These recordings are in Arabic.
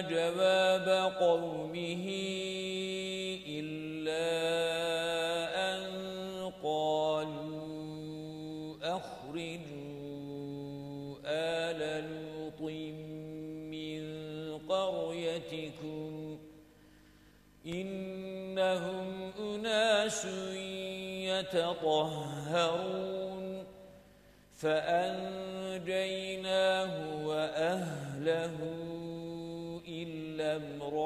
جواب قومه إلا أن قالوا أخرجوا آل لوط من قريتكم إنهم أناس يتطهرون فأنجيناه وأهله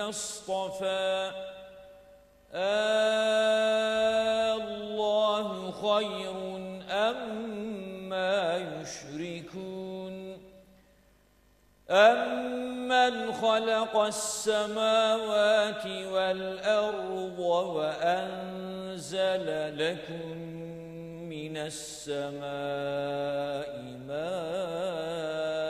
اصطفى. الله خير أما يشركون. أمن خلق السماوات والأرض وأنزل لكم من السماء ماء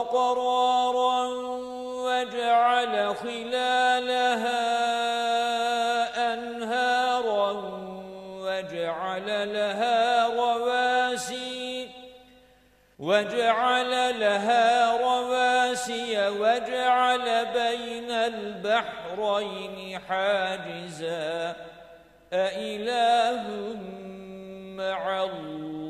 الأرض قرارا وجعل خلالها أنهارا وجعل لها رواسي وجعل لها رواسي وجعل بين البحرين حاجزا. أإله مع الله.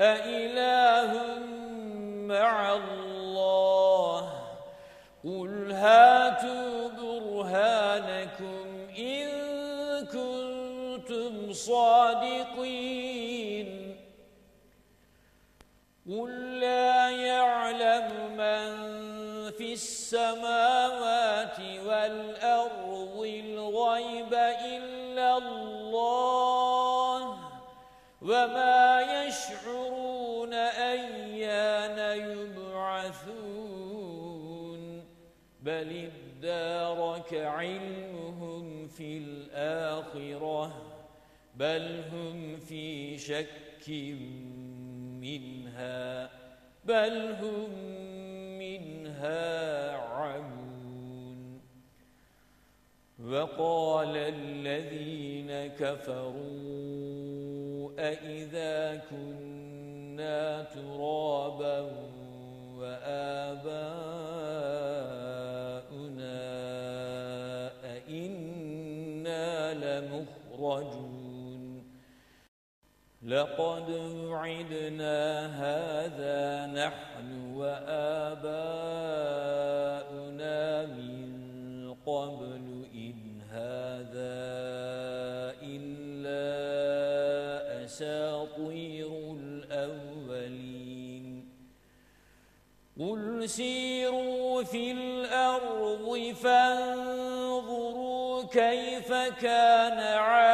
أإله مع الله قل هاتوا برهانكم إن كنتم صادقين قل لا يعلم من في السماوات ادارك علمهم في الآخرة بل هم في شك منها بل هم منها عمون. وقال الذين كفروا أئذا كنا ترابا وآباؤنا لقد وعدنا هذا نحن وآباؤنا من قبل إن هذا إلا أساطير الأولين. قل سيروا في الأرض فانظروا كيف كان عاقبة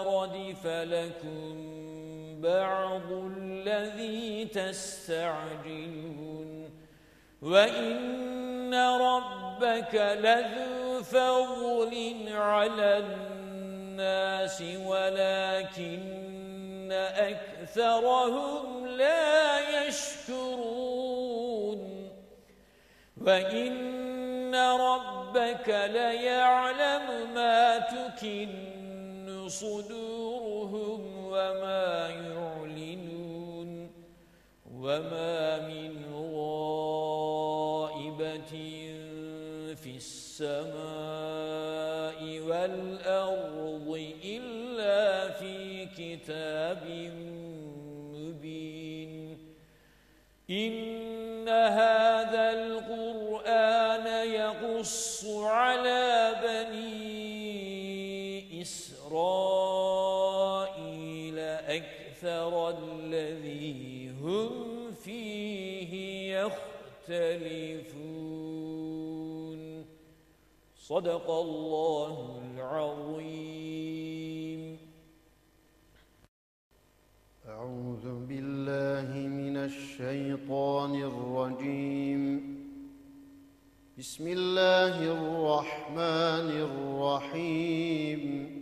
ردف لكم بعض الذي تستعجلون وإن ربك لذو فضل على الناس ولكن أكثرهم لا يشكرون وإن ربك ليعلم ما تكن صدورهم وما يعلنون وما من غائبة في السماء والأرض إلا في كتاب مبين. إن هذا القرآن يقص على أكثر الذي هم فيه يختلفون. صدق الله العظيم. أعوذ بالله من الشيطان الرجيم. بسم الله الرحمن الرحيم.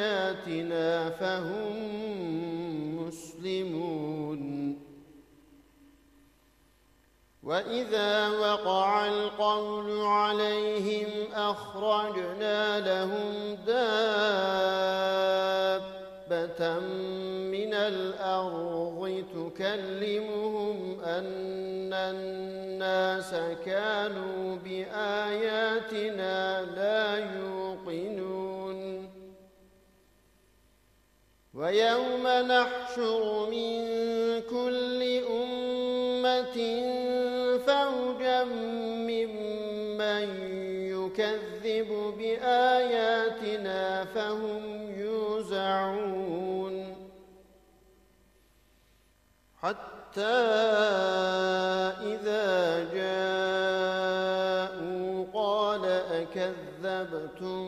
فهم مسلمون. وإذا وقع القول عليهم أخرجنا لهم دابة من الأرض تكلمهم أن الناس كانوا بآياتنا لا يوقنون ويوم نحشر من كل أمة فوجا ممن يكذب بآياتنا فهم يوزعون. حتى إذا جاءوا قال أكذبتم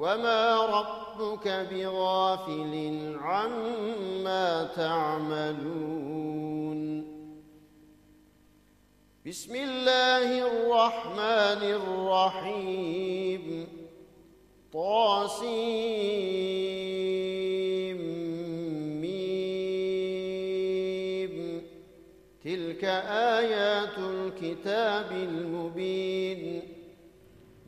وما ربك بغافل عما تعملون بسم الله الرحمن الرحيم طاسيم تلك آيات الكتاب المبين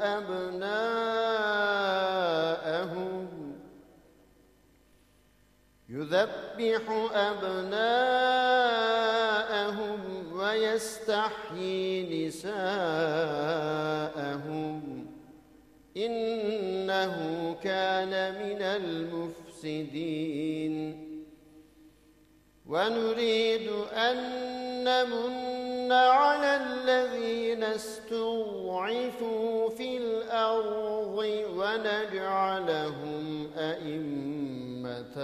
أبناءهم. يذبح أبناءهم ويستحيي نساءهم. إنه كان من المفسدين. ونريد أن نمن على الذين استضعفوا في الأرض ونجعلهم أئمة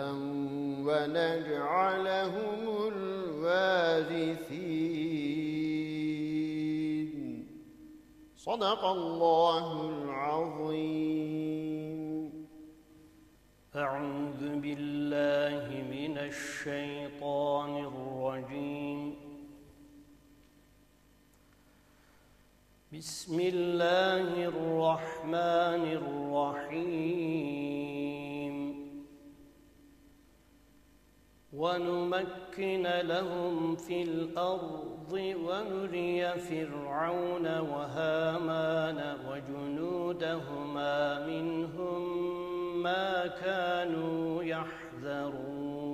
ونجعلهم الوارثين. صدق الله العظيم. أعوذ بالله من الشيطان الرجيم. بسم الله الرحمن الرحيم. ونمكن لهم في الأرض ونري فرعون وهامان وجنودهما منهم ما كانوا يحذرون.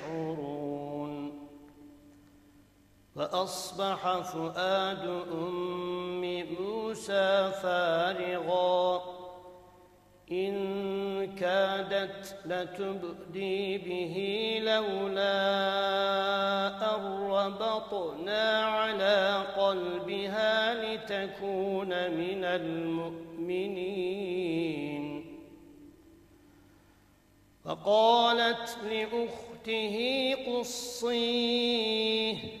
فأصبح فؤاد أم موسى فارغا. إن كادت لتبدي به لولا أن ربطنا على قلبها لتكون من المؤمنين. فقالت لأخته قصيه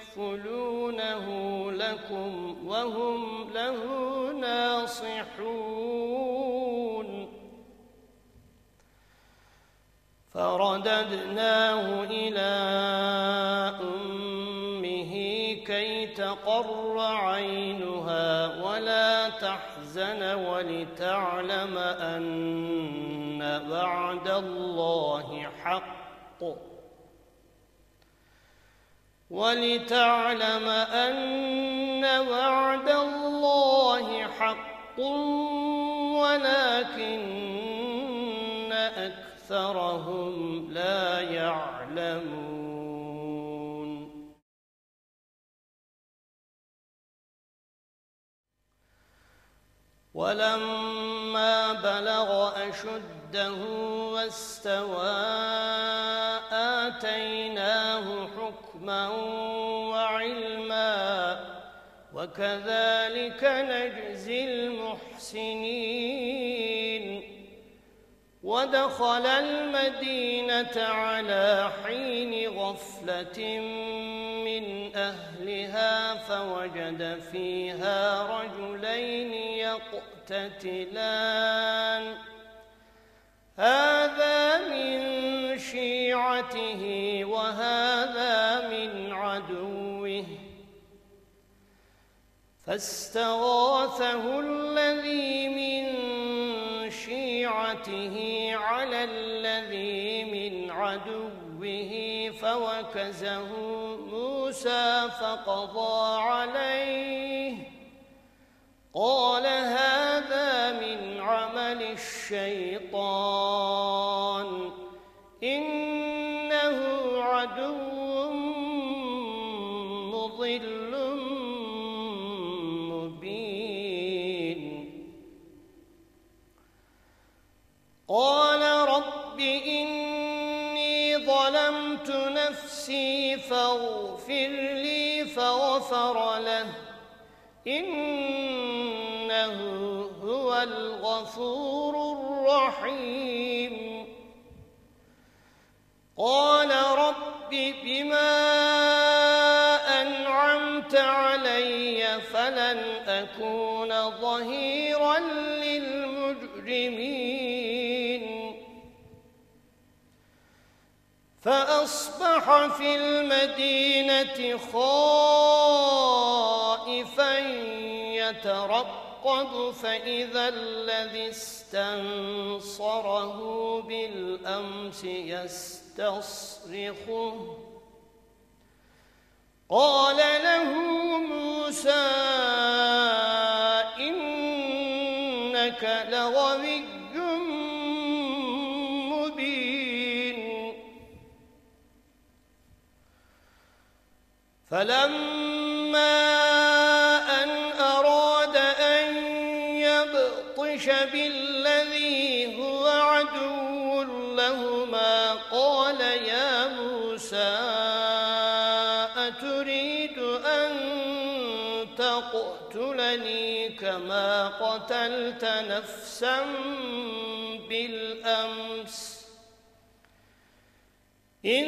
يكفلونه لكم وهم له ناصحون فرددناه إلى أمه كي تقر عينها ولا تحزن ولتعلم أن وعد الله حق ولتعلم أن وعد الله حق ولكن أكثرهم لا يعلمون. ولما بلغ أشده واستوى آتيناه حكما وعلما وكذلك نجزي المحسنين. ودخل المدينة على حين غفلة من أهلها فوجد فيها رجلين يقتتلان. هذا من شيعته وهذا من عدوه. فاستغاثه الذي من شيعته على الذي من عدوه فوكزه موسى فقضى عليه. قال هذا من عمل الشيطان إنه عدو مضل مبين. قال رب إني ظلمت نفسي فاغفر لي فغفر له. إنه هو الغفور الرحيم. قال رب بما أنعمت علي فلن أكون ظهيرا للمجرمين. فأصبح في المدينة خائفا يترقب فإذا الذي استنصره بالأمس يستصرخه. قال له موسى إنك لغوي مبين. فلما كما قتلت نفسا بالأمس. إن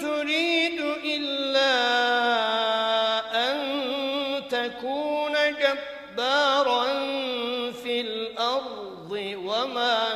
تريد إلا أن تكون جبارا في الأرض وما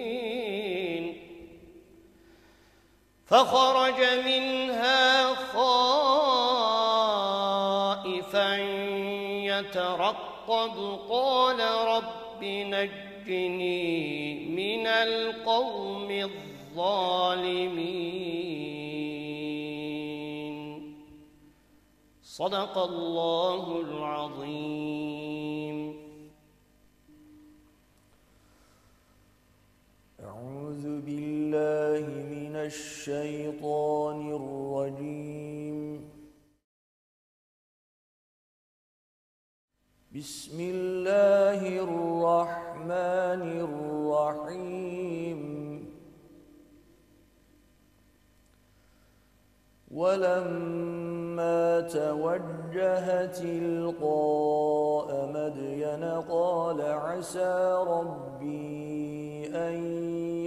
فخرج منها خائفا يترقب. قال رب نجني من القوم الظالمين. صدق الله العظيم. الشيطان الرجيم. بسم الله الرحمن الرحيم. ولما توجه تلقاء مدين قال عسى ربي أن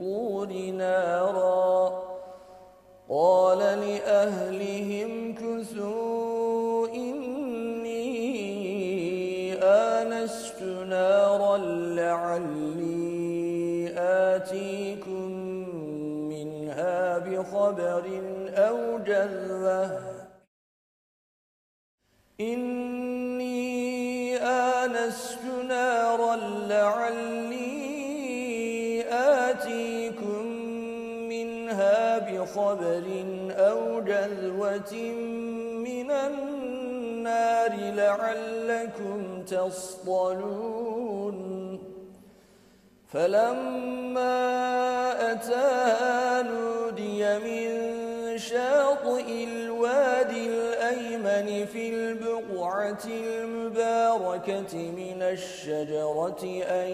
الطور نارا. قال لأهلهم كثوا إني آنست نارا لعلي آتيكم منها بخبر أو جذوة إني آنست نارا لعلي بخبر أو جذوة من النار لعلكم تصطلون. فلما أتاها نودي من شاطئ الوادي الأيمن في البقعة المباركة من الشجرة أن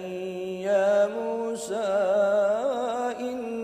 يا موسى إني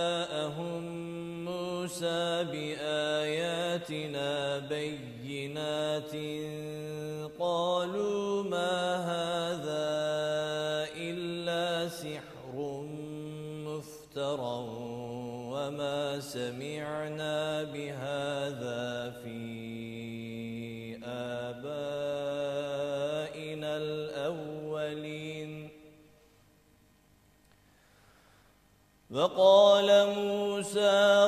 بآياتنا بينات قالوا ما هذا إلا سحر مفترى وما سمعنا بهذا في آبائنا الأولين. وقال موسى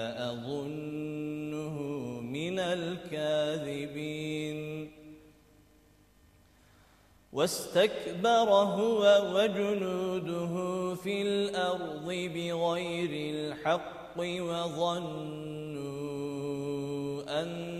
لأظنه من الكاذبين. واستكبر هو وجنوده في الأرض بغير الحق وظنوا أنهم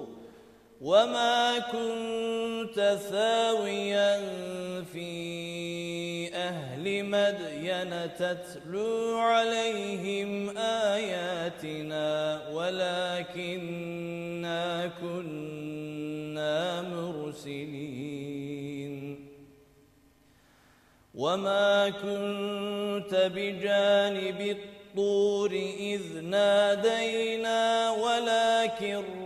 وما كنت ثاويا في أهل مدين تتلو عليهم آياتنا ولكننا كنا مرسلين وما كنت بجانب الطور إذ نادينا ولكن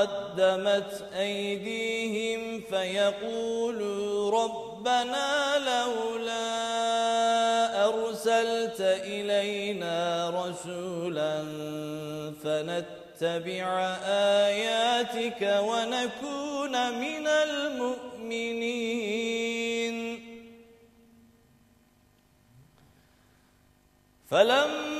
قدمت أيديهم فيقولوا ربنا لولا أرسلت إلينا رسولا فنتبع آياتك ونكون من المؤمنين. فلما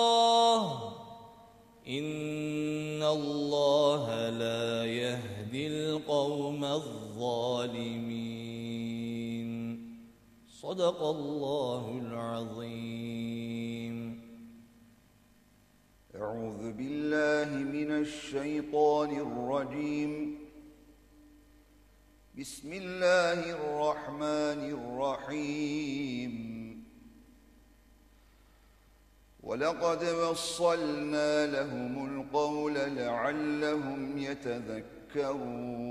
الظالمين. صدق الله العظيم. أعوذ بالله من الشيطان الرجيم. بسم الله الرحمن الرحيم. ولقد وصلنا لهم القول لعلهم يتذكرون.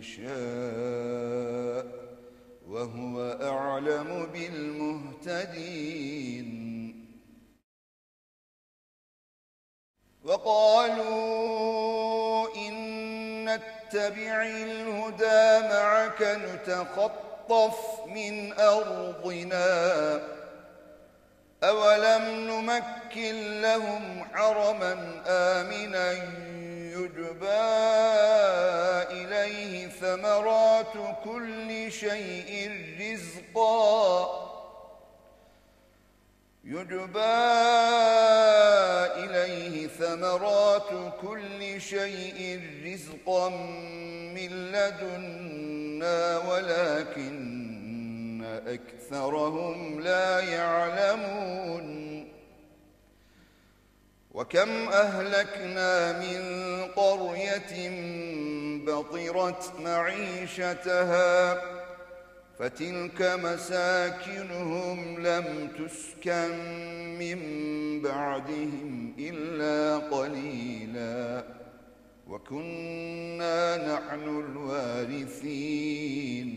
يشاء وهو أعلم بالمهتدين. وقالوا إن نتبع الهدى معك نتخطف من أرضنا. أولم نمكن لهم حرما آمنا يجبى إليه ثمرات كل شيء رزقا. يجبى إليه ثمرات كل شيء رزقا من لدنا ولكن أكثرهم لا يعلمون. وكم أهلكنا من قرية بطرت معيشتها فتلك مساكنهم لم تسكن من بعدهم إلا قليلا وكنا نحن الوارثين.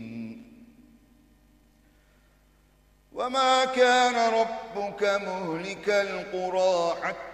وما كان ربك مهلك القرى حتى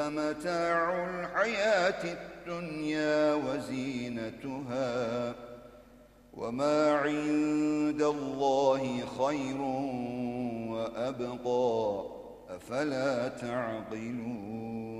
فمتاع الحياة الدنيا وزينتها وما عند الله خير وأبقى أفلا تعقلون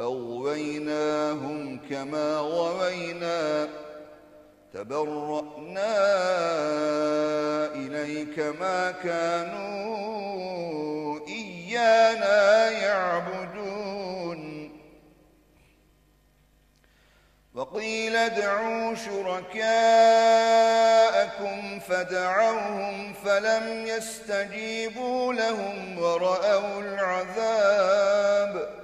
أغويناهم كما غوينا تبرأنا إليك ما كانوا إيانا يعبدون. وقيل ادعوا شركاءكم فدعوهم فلم يستجيبوا لهم ورأوا العذاب.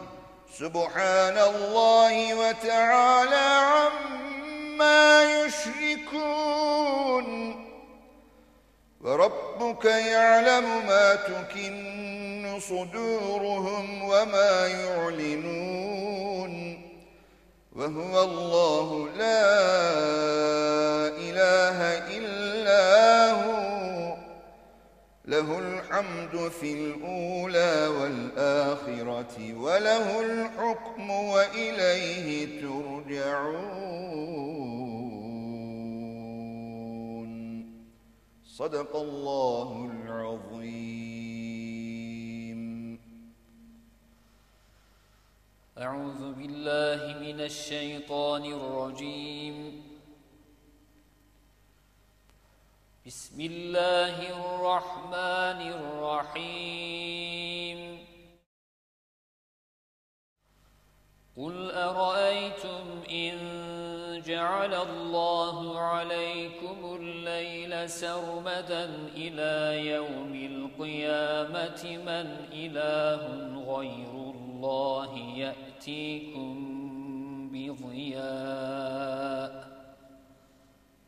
سبحان الله وتعالى عما يشركون. وربك يعلم ما تكن صدورهم وما يعلنون. وهو الله لا إله إلا هو. له الحمد في الأولى والآخرة وله الحكم وإليه ترجعون. صدق الله العظيم. أعوذ بالله من الشيطان الرجيم. بسم الله الرحمن الرحيم. قل أرأيتم إن جعل الله عليكم الليل سرمدا إلى يوم القيامة؟ من إله غير الله يأتيكم بضياء.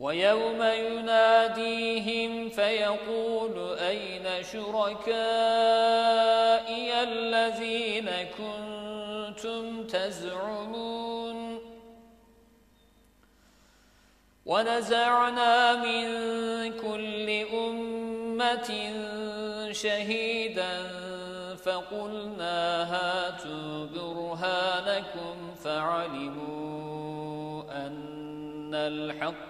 ويوم يناديهم فيقول أين شركائي الذين كنتم تزعمون؟ ونزعنا من كل أمة شهيدا فقلنا هاتوا برهانكم فعلموا أن الحق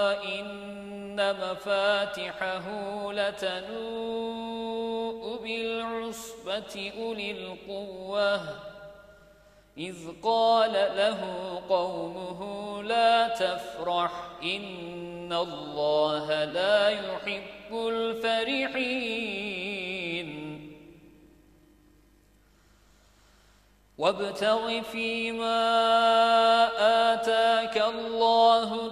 مفاتحه لتنوء بالعصبة أولي القوة. إذ قال له قومه لا تفرح إن الله لا يحب الفرحين. وابتغ فيما آتاك الله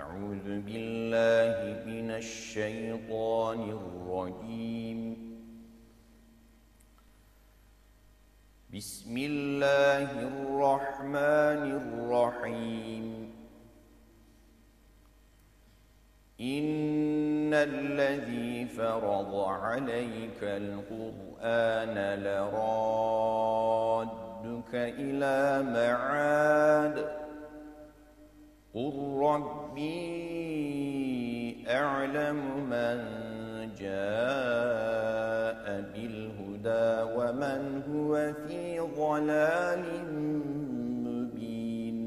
أعوذ بالله من الشيطان الرجيم. بسم الله الرحمن الرحيم. إن الذي فرض عليك القرآن لرادك إلى معاد. قل ربي أعلم من جاء بالهدى ومن هو في ضلال مبين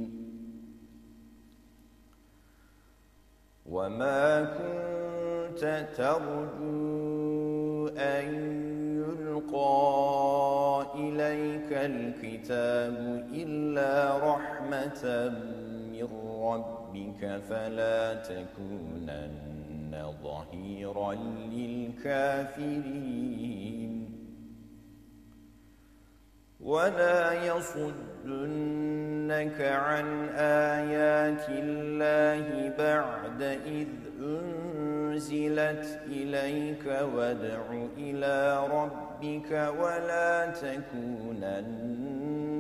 وما كنت ترجو أن يلقى إليك الكتاب إلا رحمة من ربك فلا تكونن ظهيرا للكافرين. ولا يصدنك عن آيات الله بعد إذ أنزلت إليك وادع إلى ربك ولا تكونن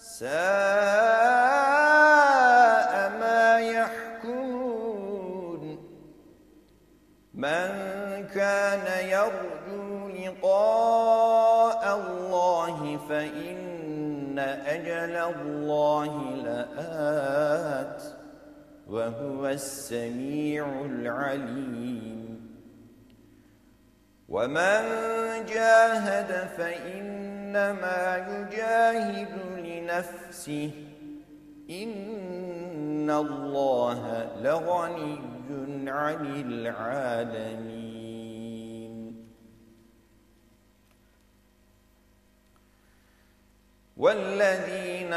ساء ما يحكمون. من كان يرجو لقاء الله فإن أجل الله لآت وهو السميع العليم. ومن جاهد فإنما يجاهد لنفسه. إن الله لغني عن العالمين. والذين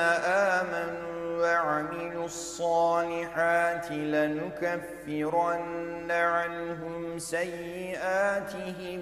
آمنوا وعملوا الصالحات لنكفرن عنهم سيئاتهم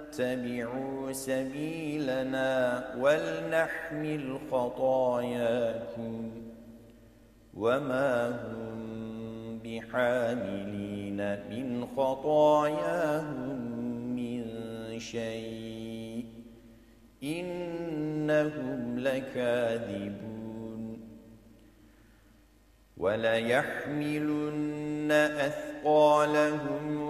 اتبعوا سبيلنا ولنحمل خطاياكم وما هم بحاملين من خطاياهم من شيء إنهم لكاذبون وليحملن أثقالهم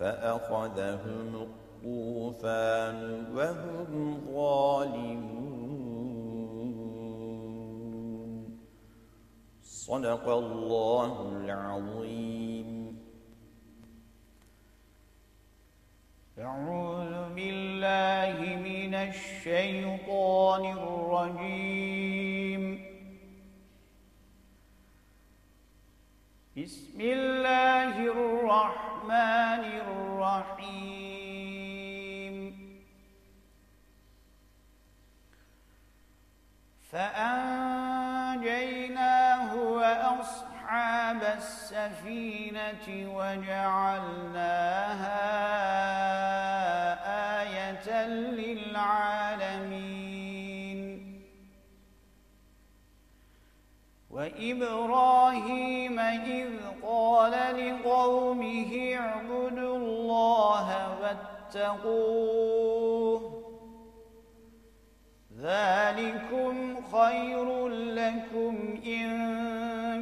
فأخذهم الطوفان وهم ظالمون. صدق الله العظيم. أعوذ بالله من الشيطان الرجيم. بسم الله الرحمن الرحيم. فأنجيناه وأصحاب السفينة وجعلناها للعالمين. وإبراهيم إذ قال لقومه اعبدوا الله واتقوه. ذلكم خير لكم إن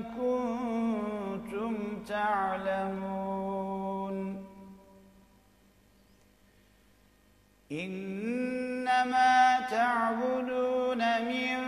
كنتم تعلمون. إنما تعبدون من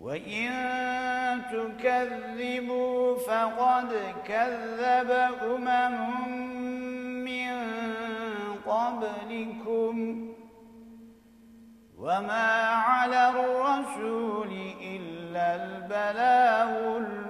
وإن تكذبوا فقد كذب أمم من قبلكم وما على الرسول إلا البلاغ المبين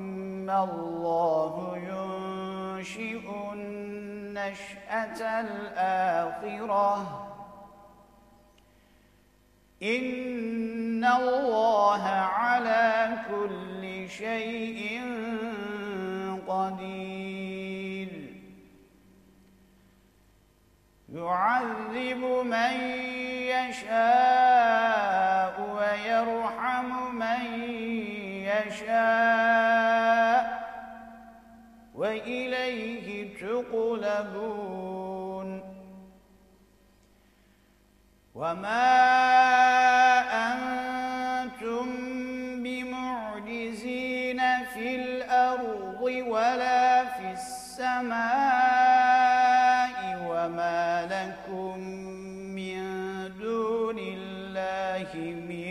الله ينشئ النشأة الآخرة. إن الله على كل شيء قدير. يعذب من يشاء ويرحم من يشاء. وإليه تقلبون. وما أنتم بمعجزين في الأرض ولا في السماء وما لكم من دون الله من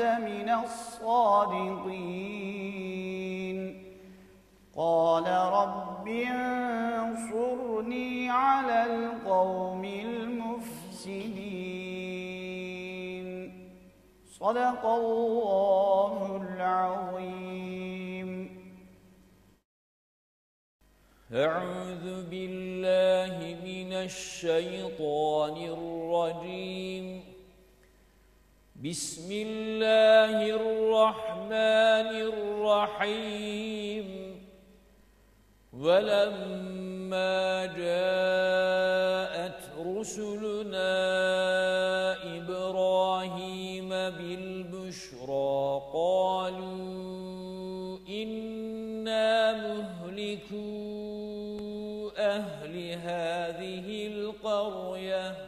من الصادقين. قال رب انصرني على القوم المفسدين. صدق الله العظيم. أعوذ بالله من الشيطان الرجيم. بسم الله الرحمن الرحيم. ولما جاءت رسلنا إبراهيم بالبشرى قالوا إنا مهلكو أهل هذه القرية.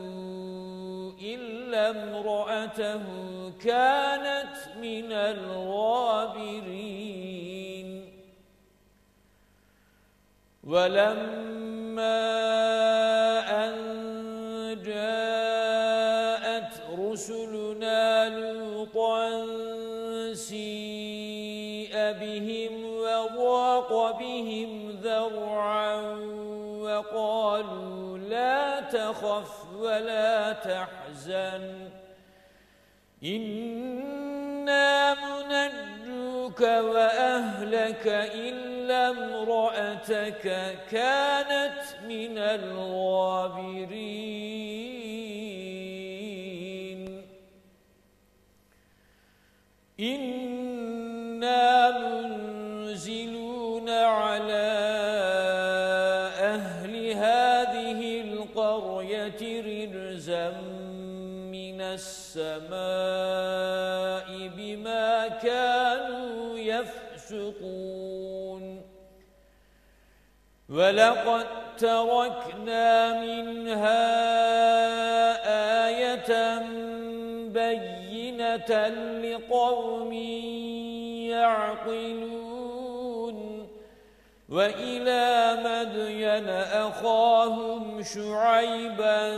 إلا امرأته كانت من الغابرين. ولما أن جاءت رسلنا لوطا سيء بهم وضاق بهم ذرعا وقالوا تخف ولا تحزن. إنا منجوك وأهلك إلا امرأتك كانت من الغابرين. إنا منزلون السماء بما كانوا يفسقون. ولقد تركنا منها آية بينة لقوم يعقلون. وإلى مدين أخاهم شعيبا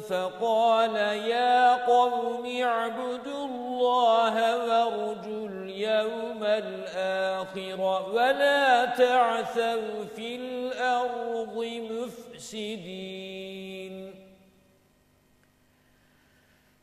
فقال يا قوم اعبدوا الله وارجوا اليوم الآخر ولا تعثوا في الأرض مفسدين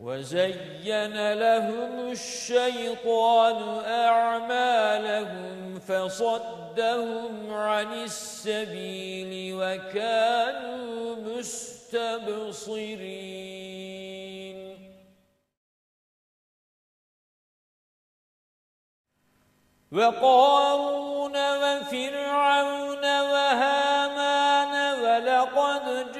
وزين لهم الشيطان أعمالهم فصدهم عن السبيل وكانوا مستبصرين. وقارون وفرعون وهامان ولقد جاءهم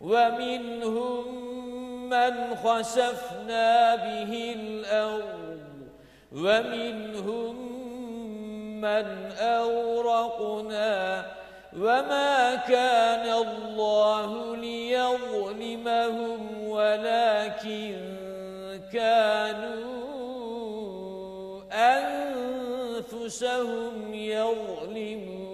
ومنهم من خسفنا به الأرض ومنهم من أورقنا وما كان الله ليظلمهم ولكن كانوا أنفسهم يظلمون.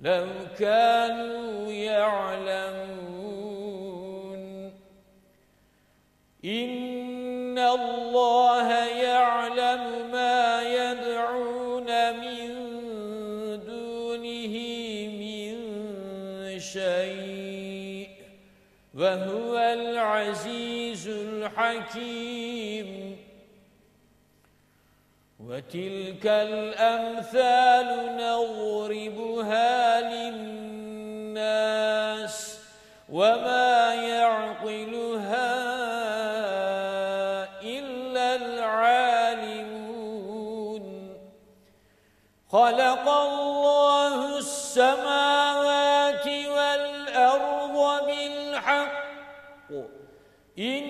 لو كانوا يعلمون. إن الله يعلم ما يدعون من دونه من شيء وهو العزيز الحكيم. وتلك الأمثال نضربها للناس وما يعقلها إلا العالمون. خلق الله السماوات والأرض بالحق. إن